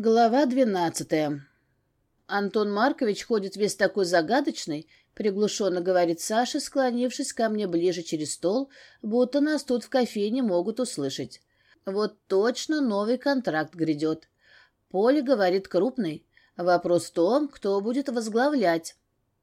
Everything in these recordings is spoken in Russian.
Глава двенадцатая. Антон Маркович ходит весь такой загадочный, приглушенно говорит Саша, склонившись ко мне ближе через стол, будто нас тут в кофейне могут услышать. Вот точно новый контракт грядет. Поле говорит крупный. Вопрос в том, кто будет возглавлять.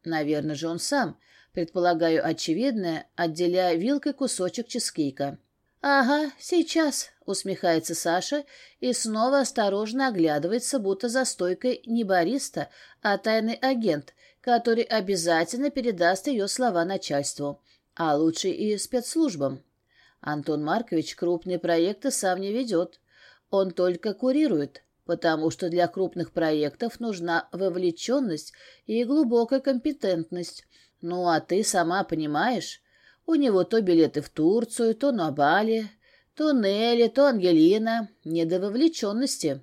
Наверное же он сам. Предполагаю очевидное, отделяя вилкой кусочек чизкейка. «Ага, сейчас», — усмехается Саша и снова осторожно оглядывается, будто за стойкой не бариста, а тайный агент, который обязательно передаст ее слова начальству, а лучше и спецслужбам. Антон Маркович крупные проекты сам не ведет. Он только курирует, потому что для крупных проектов нужна вовлеченность и глубокая компетентность. Ну, а ты сама понимаешь, у него то билеты в Турцию, то на Бали, то Нелли, то Ангелина. Не до вовлеченности.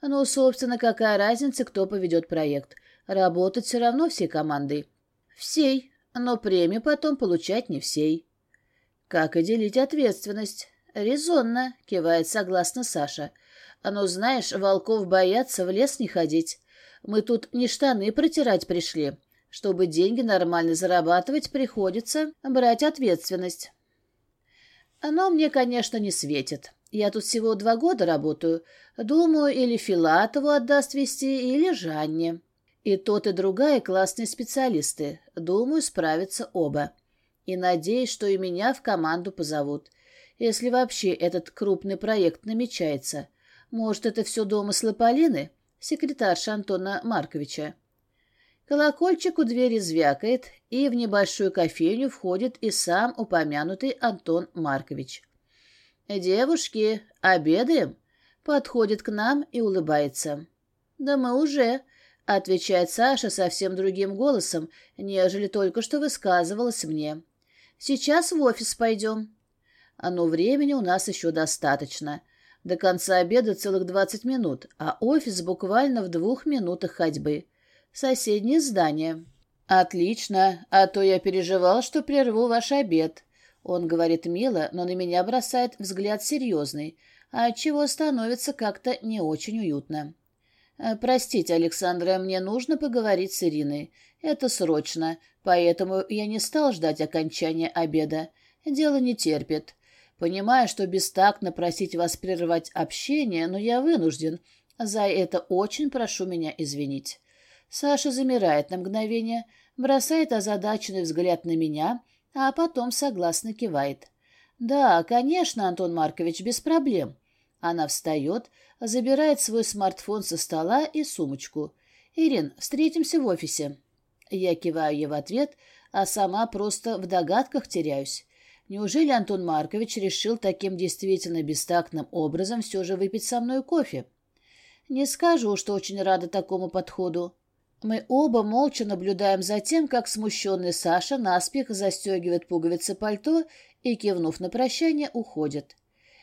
Ну, собственно, какая разница, кто поведет проект. Работать все равно всей командой. Всей, но премию потом получать не всей. Как и делить ответственность? Резонно, кивает согласно Саша. Ну, знаешь, волков боятся в лес не ходить. Мы тут не штаны протирать пришли, чтобы деньги нормально зарабатывать, приходится брать ответственность. Оно мне, конечно, не светит. Я тут всего два года работаю. Думаю, или Филатову отдаст вести, или Жанне. И тот, и другая классные специалисты. Думаю, справятся оба. И надеюсь, что и меня в команду позовут. Если вообще этот крупный проект намечается. Может, это все домыслы Полины, секретарша Антона Марковича. Колокольчик у двери звякает, и в небольшую кофейню входит и сам упомянутый Антон Маркович. «Девушки, обедаем?» Подходит к нам и улыбается. «Да мы уже», — отвечает Саша совсем другим голосом, нежели только что высказывалась мне. «Сейчас в офис пойдем». А ну, времени у нас еще достаточно. До конца обеда целых двадцать минут, а офис буквально в двух минутах ходьбы соседнее здание». «Отлично, а то я переживал, что прерву ваш обед». Он говорит мило, но на меня бросает взгляд серьезный, а чего становится как-то не очень уютно. «Э, «Простите, Александра, мне нужно поговорить с Ириной. Это срочно, поэтому я не стал ждать окончания обеда. Дело не терпит. Понимаю, что бестактно просить вас прервать общение, но я вынужден. За это очень прошу меня извинить». Саша замирает на мгновение, бросает озадаченный взгляд на меня, а потом согласно кивает. «Да, конечно, Антон Маркович, без проблем». Она встает, забирает свой смартфон со стола и сумочку. «Ирин, встретимся в офисе». Я киваю ей в ответ, а сама просто в догадках теряюсь. Неужели Антон Маркович решил таким действительно бестактным образом все же выпить со мной кофе? Не скажу, что очень рада такому подходу. Мы оба молча наблюдаем за тем, как смущенный Саша наспех застегивает пуговицы пальто и, кивнув на прощание, уходит.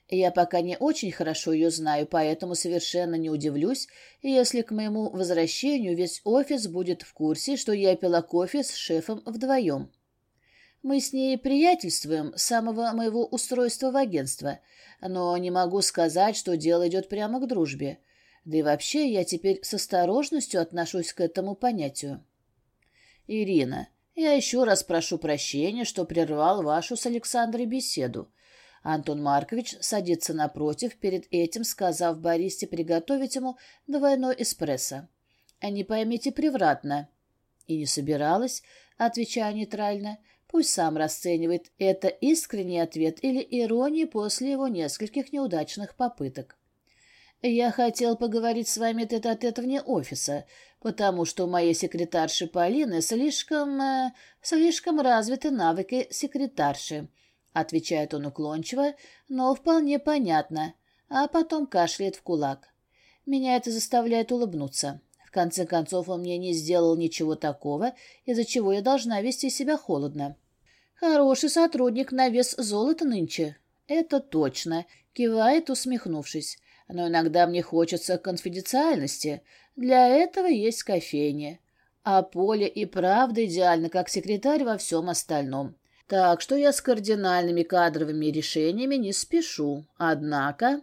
Я пока не очень хорошо ее знаю, поэтому совершенно не удивлюсь, если к моему возвращению весь офис будет в курсе, что я пила кофе с шефом вдвоем. Мы с ней приятельствуем с самого моего устройства в агентство, но не могу сказать, что дело идет прямо к дружбе. Да и вообще я теперь с осторожностью отношусь к этому понятию. Ирина, я еще раз прошу прощения, что прервал вашу с Александрой беседу. Антон Маркович садится напротив, перед этим сказав Борисе приготовить ему двойной эспрессо. А не поймите превратно. И не собиралась, отвечая нейтрально, пусть сам расценивает это искренний ответ или ирония после его нескольких неудачных попыток. «Я хотел поговорить с вами тет-а-тет -тет вне офиса, потому что у моей секретарши Полины слишком... Э, слишком развиты навыки секретарши», — отвечает он уклончиво, но вполне понятно, а потом кашляет в кулак. Меня это заставляет улыбнуться. В конце концов, он мне не сделал ничего такого, из-за чего я должна вести себя холодно. «Хороший сотрудник на вес золота нынче». «Это точно», — кивает, усмехнувшись но иногда мне хочется конфиденциальности. Для этого есть кофейня. А Поля и правда идеально как секретарь во всем остальном. Так что я с кардинальными кадровыми решениями не спешу. Однако...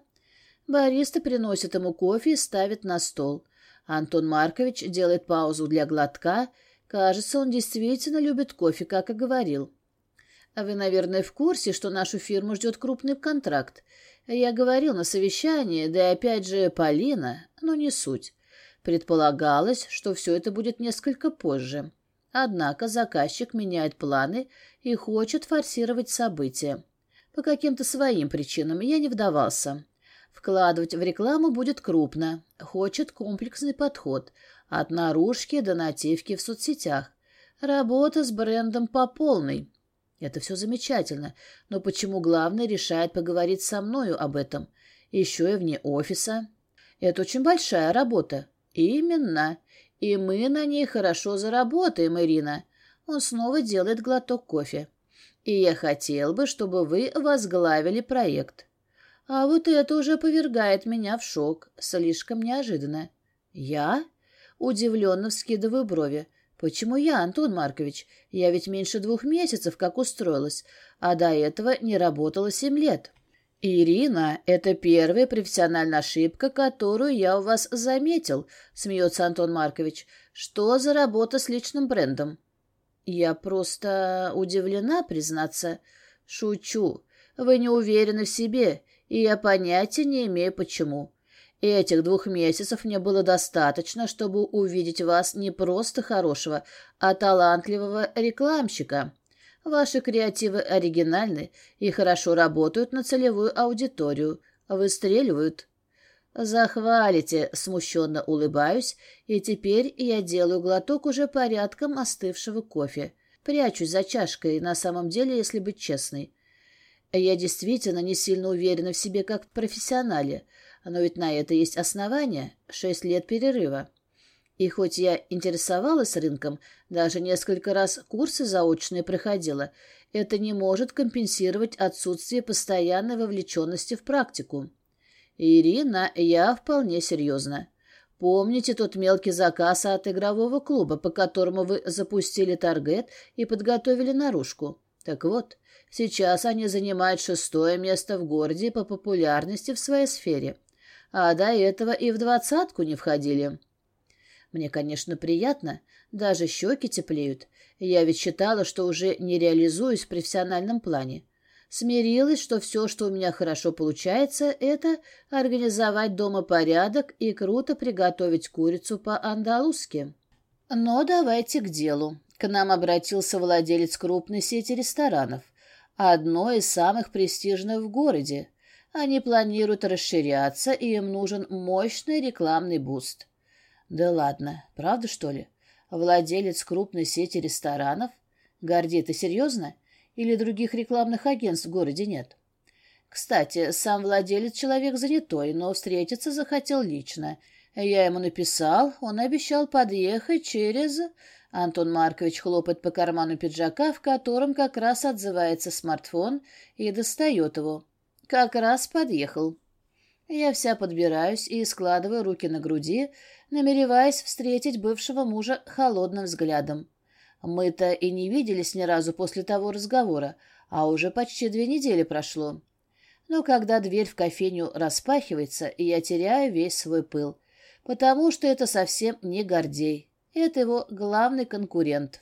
Бариста приносит ему кофе и ставит на стол. Антон Маркович делает паузу для глотка. Кажется, он действительно любит кофе, как и говорил. Вы, наверное, в курсе, что нашу фирму ждет крупный контракт. Я говорил на совещании, да и опять же Полина, но не суть. Предполагалось, что все это будет несколько позже. Однако заказчик меняет планы и хочет форсировать события. По каким-то своим причинам я не вдавался. Вкладывать в рекламу будет крупно. Хочет комплексный подход. От наружки до нативки в соцсетях. Работа с брендом по полной. Это все замечательно, но почему главный решает поговорить со мною об этом? Еще и вне офиса. Это очень большая работа. Именно. И мы на ней хорошо заработаем, Ирина. Он снова делает глоток кофе. И я хотел бы, чтобы вы возглавили проект. А вот это уже повергает меня в шок. Слишком неожиданно. Я? Удивленно вскидываю брови. «Почему я, Антон Маркович? Я ведь меньше двух месяцев как устроилась, а до этого не работала семь лет». «Ирина, это первая профессиональная ошибка, которую я у вас заметил», — смеется Антон Маркович. «Что за работа с личным брендом?» «Я просто удивлена, признаться. Шучу. Вы не уверены в себе, и я понятия не имею, почему. Этих двух месяцев мне было достаточно, чтобы увидеть вас не просто хорошего, а талантливого рекламщика. Ваши креативы оригинальны и хорошо работают на целевую аудиторию, выстреливают. Захвалите, смущенно улыбаюсь, и теперь я делаю глоток уже порядком остывшего кофе. Прячусь за чашкой, на самом деле, если быть честной. Я действительно не сильно уверена в себе как профессионале, но ведь на это есть основания — шесть лет перерыва. И хоть я интересовалась рынком, даже несколько раз курсы заочные проходила, это не может компенсировать отсутствие постоянной вовлеченности в практику. Ирина, я вполне серьезно. Помните тот мелкий заказ от игрового клуба, по которому вы запустили таргет и подготовили наружку? Так вот, сейчас они занимают шестое место в городе по популярности в своей сфере а до этого и в двадцатку не входили. Мне, конечно, приятно, даже щеки теплеют. Я ведь считала, что уже не реализуюсь в профессиональном плане. Смирилась, что все, что у меня хорошо получается, это организовать дома порядок и круто приготовить курицу по-андалузски. Но давайте к делу. К нам обратился владелец крупной сети ресторанов, одной из самых престижных в городе. Они планируют расширяться, и им нужен мощный рекламный буст. Да ладно, правда, что ли? Владелец крупной сети ресторанов? Горди, ты серьезно? Или других рекламных агентств в городе нет? Кстати, сам владелец человек занятой, но встретиться захотел лично. Я ему написал, он обещал подъехать через... Антон Маркович хлопает по карману пиджака, в котором как раз отзывается смартфон, и достает его. Как раз подъехал. Я вся подбираюсь и складываю руки на груди, намереваясь встретить бывшего мужа холодным взглядом. Мы-то и не виделись ни разу после того разговора, а уже почти две недели прошло. Но когда дверь в кофейню распахивается, я теряю весь свой пыл, потому что это совсем не Гордей, это его главный конкурент.